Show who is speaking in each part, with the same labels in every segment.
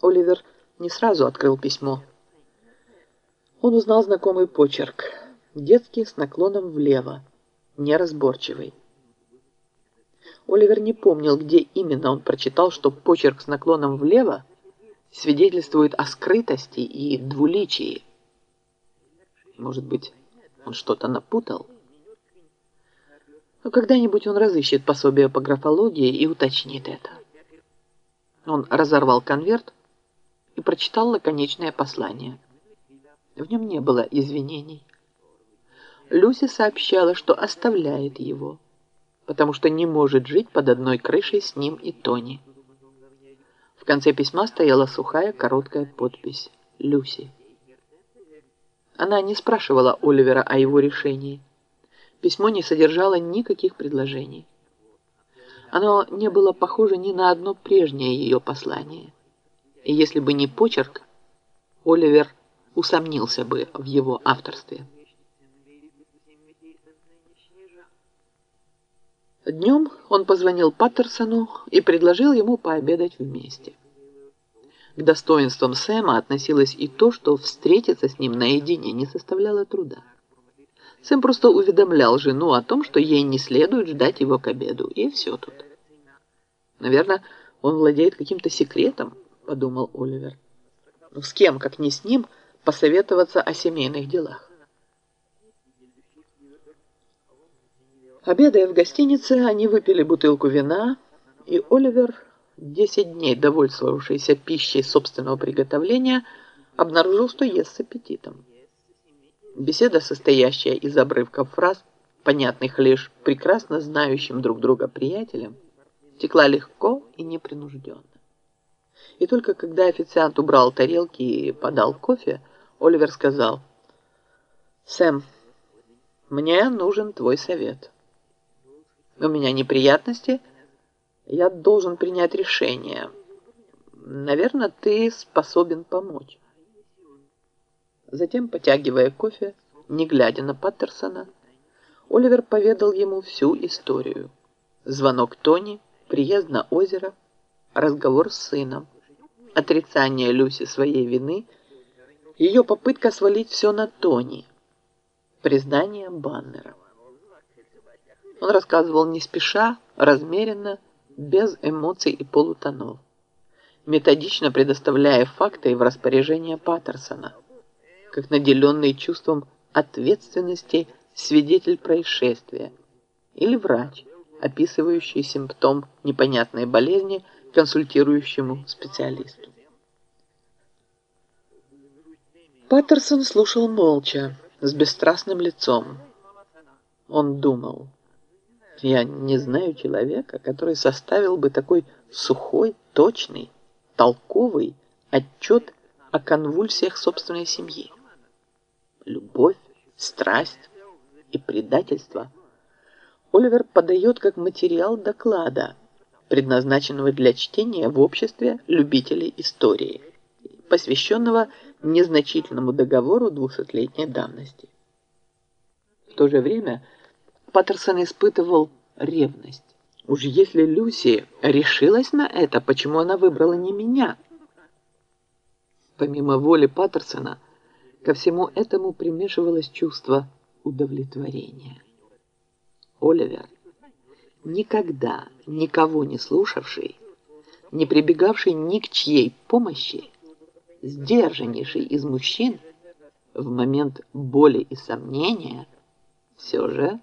Speaker 1: Оливер не сразу открыл письмо. Он узнал знакомый почерк. Детский с наклоном влево, неразборчивый. Оливер не помнил, где именно он прочитал, что почерк с наклоном влево свидетельствует о скрытости и двуличии. Может быть, он что-то напутал? Но когда-нибудь он разыщет пособие по графологии и уточнит это. Он разорвал конверт и прочитал лаконичное послание. В нем не было извинений. Люси сообщала, что оставляет его, потому что не может жить под одной крышей с ним и Тони. В конце письма стояла сухая короткая подпись «Люси». Она не спрашивала Оливера о его решении. Письмо не содержало никаких предложений. Оно не было похоже ни на одно прежнее ее послание. И если бы не почерк, Оливер усомнился бы в его авторстве. Днем он позвонил Паттерсону и предложил ему пообедать вместе. К достоинствам Сэма относилось и то, что встретиться с ним наедине не составляло труда. Сэм просто уведомлял жену о том, что ей не следует ждать его к обеду, и все тут. Наверное, он владеет каким-то секретом, подумал Оливер. Ну, с кем, как не с ним, посоветоваться о семейных делах? Обедая в гостинице, они выпили бутылку вина, и Оливер, десять дней довольствовавшийся пищей собственного приготовления, обнаружил, что ест с аппетитом. Беседа, состоящая из обрывков фраз, понятных лишь прекрасно знающим друг друга приятелям, текла легко и непринужденно. И только когда официант убрал тарелки и подал кофе, Оливер сказал, «Сэм, мне нужен твой совет. У меня неприятности, я должен принять решение. Наверное, ты способен помочь». Затем, потягивая кофе, не глядя на Паттерсона, Оливер поведал ему всю историю. Звонок Тони, приезд на озеро, разговор с сыном, отрицание Люси своей вины, ее попытка свалить все на Тони, признание Баннера. Он рассказывал не спеша, размеренно, без эмоций и полутонов, методично предоставляя факты в распоряжение Паттерсона, как наделенный чувством ответственности свидетель происшествия или врач, описывающий симптом непонятной болезни консультирующему специалисту. Паттерсон слушал молча, с бесстрастным лицом. Он думал, я не знаю человека, который составил бы такой сухой, точный, толковый отчет о конвульсиях собственной семьи. Любовь, страсть и предательство – Оливер подает как материал доклада, предназначенного для чтения в обществе любителей истории, посвященного незначительному договору двухсотлетней давности. В то же время Паттерсон испытывал ревность. Уж если Люси решилась на это, почему она выбрала не меня? Помимо воли Паттерсона, ко всему этому примешивалось чувство удовлетворения. Оливер, никогда никого не слушавший, не прибегавший ни к чьей помощи, сдержаннейший из мужчин, в момент боли и сомнения все же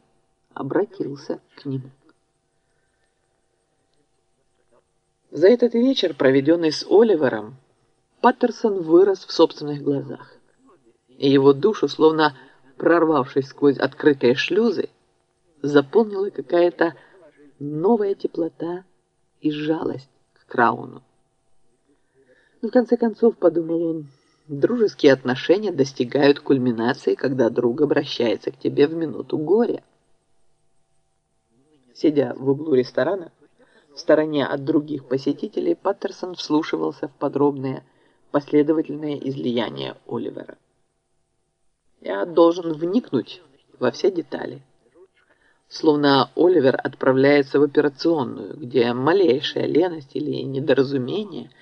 Speaker 1: обратился к нему. За этот вечер, проведенный с Оливером, Паттерсон вырос в собственных глазах, и его душу, словно прорвавшись сквозь открытые шлюзы, заполнила какая-то новая теплота и жалость к Крауну. Но в конце концов, подумал он, дружеские отношения достигают кульминации, когда друг обращается к тебе в минуту горя. Сидя в углу ресторана, в стороне от других посетителей, Паттерсон вслушивался в подробные, последовательные излияния Оливера. «Я должен вникнуть во все детали», словно Оливер отправляется в операционную, где малейшая леность или недоразумение –